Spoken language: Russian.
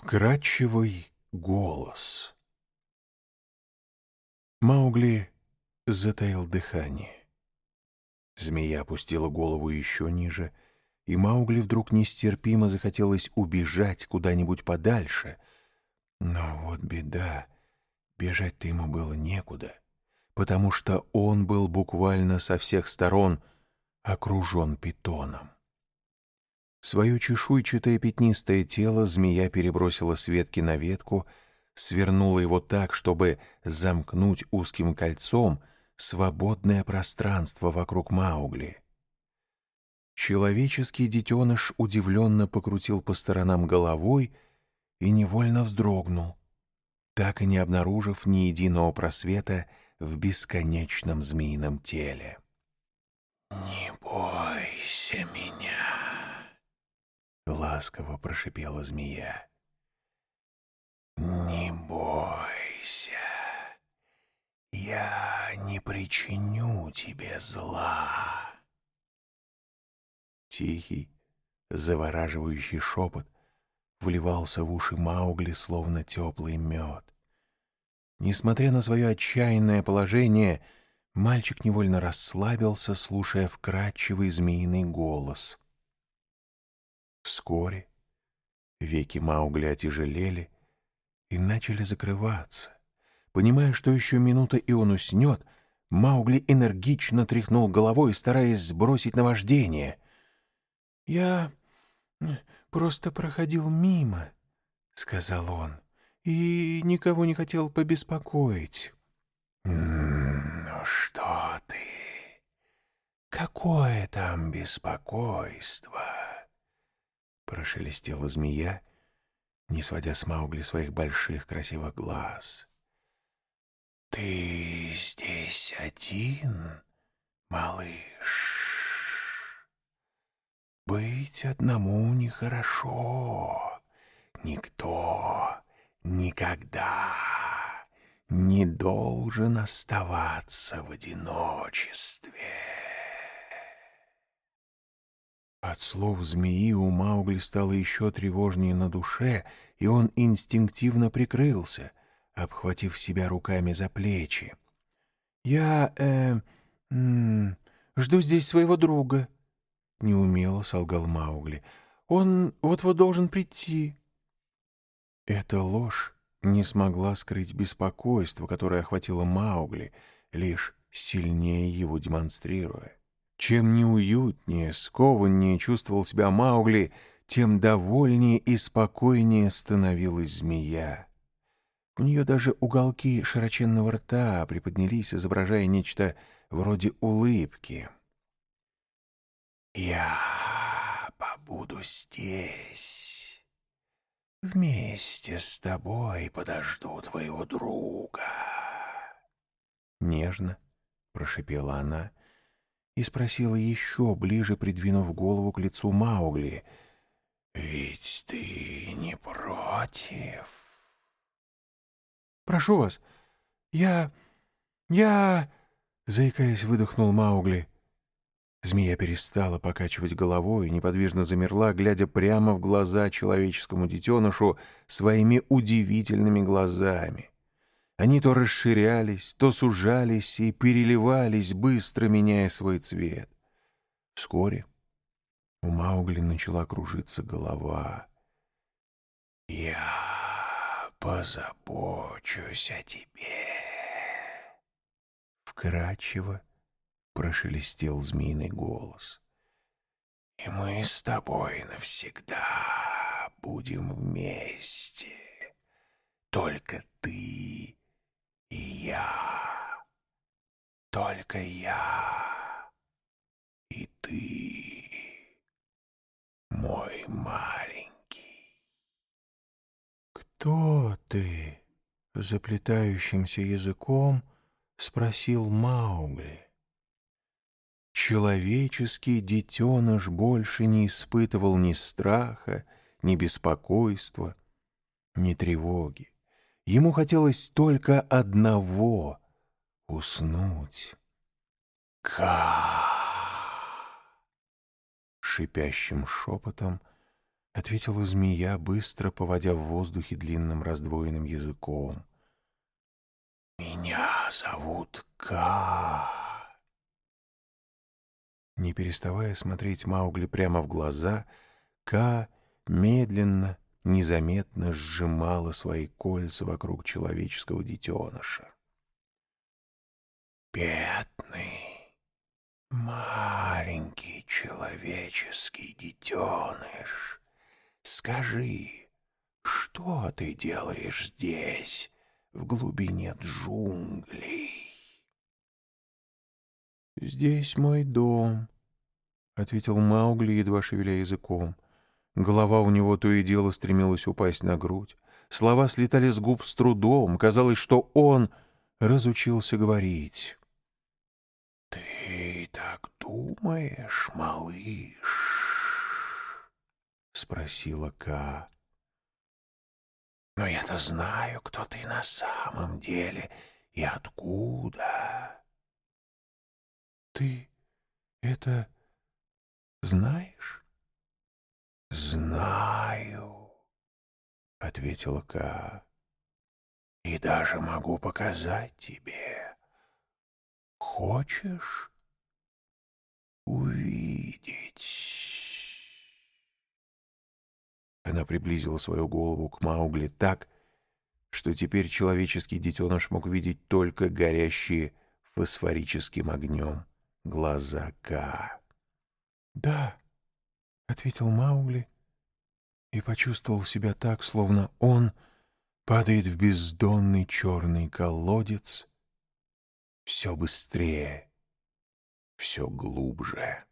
Вкрадчивый голос. Маугли затаил дыхание. Змея опустила голову еще ниже, и Маугли вдруг нестерпимо захотелось убежать куда-нибудь подальше. Но вот беда, бежать-то ему было некуда, потому что он был буквально со всех сторон окружен питоном. Свое чешуйчатое пятнистое тело змея перебросила с ветки на ветку, свернула его так, чтобы замкнуть узким кольцом свободное пространство вокруг Маугли. Человеческий детеныш удивленно покрутил по сторонам головой и невольно вздрогнул, так и не обнаружив ни единого просвета в бесконечном змеином теле. «Не бойся меня!» Ласково прошипела змея. «Не бойся, я не причиню тебе зла». Тихий, завораживающий шепот вливался в уши Маугли, словно теплый мед. Несмотря на свое отчаянное положение, мальчик невольно расслабился, слушая вкрадчивый змеиный голос — Вскоре веки Маугли отяжелели и начали закрываться. Понимая, что еще минута и он уснет, Маугли энергично тряхнул головой, стараясь сбросить наваждение. «Я просто проходил мимо», — сказал он, — «и никого не хотел побеспокоить». «Ну что ты? Какое там беспокойство?» Прошелестела змея, не сводя с Маугли своих больших красивых глаз. «Ты здесь один, малыш? Быть одному нехорошо. Никто никогда не должен оставаться в одиночестве». От слов змеи у Маугли стало еще тревожнее на душе, и он инстинктивно прикрылся, обхватив себя руками за плечи. «Я, э, м жду здесь своего друга», — неумело солгал Маугли. «Он вот-вот должен прийти». Эта ложь не смогла скрыть беспокойство, которое охватило Маугли, лишь сильнее его демонстрируя. Чем неуютнее, скованнее чувствовал себя Маугли, тем довольнее и спокойнее становилась змея. У нее даже уголки широченного рта приподнялись, изображая нечто вроде улыбки. «Я побуду здесь. Вместе с тобой подожду твоего друга». Нежно прошипела она и спросила еще ближе, придвинув голову к лицу Маугли. «Ведь ты не против?» «Прошу вас, я... я...» Заикаясь, выдохнул Маугли. Змея перестала покачивать головой и неподвижно замерла, глядя прямо в глаза человеческому детенышу своими удивительными глазами. Они то расширялись, то сужались и переливались, быстро меняя свой цвет. Вскоре у Маугли начала кружиться голова. «Я позабочусь о тебе», — вкрадчиво прошелестел змеиный голос. «И мы с тобой навсегда будем вместе. Только ты я, только я и ты, мой маленький. «Кто ты?» — заплетающимся языком спросил Маугли. Человеческий детеныш больше не испытывал ни страха, ни беспокойства, ни тревоги. Ему хотелось только одного — уснуть. «Ка!» Шипящим шепотом — ответила змея, быстро поводя в воздухе длинным раздвоенным языком. «Меня зовут Ка». Не переставая смотреть Маугли прямо в глаза, Ка медленно, незаметно сжимала свои кольца вокруг человеческого детеныша. «Бедный, маленький человеческий детеныш, скажи, что ты делаешь здесь, в глубине джунглей?» «Здесь мой дом», — ответил Маугли, едва шевеля языком. Голова у него то и дело стремилась упасть на грудь. Слова слетали с губ с трудом. Казалось, что он разучился говорить. «Ты так думаешь, малыш?» — спросила Ка. «Но я-то знаю, кто ты на самом деле и откуда». «Ты это знаешь?» «Знаю», — ответила Ка, — «и даже могу показать тебе. Хочешь увидеть?» Она приблизила свою голову к Маугли так, что теперь человеческий детеныш мог видеть только горящие фосфорическим огнем глаза Ка. «Да», — ответил Маугли и почувствовал себя так, словно он падает в бездонный черный колодец все быстрее, все глубже.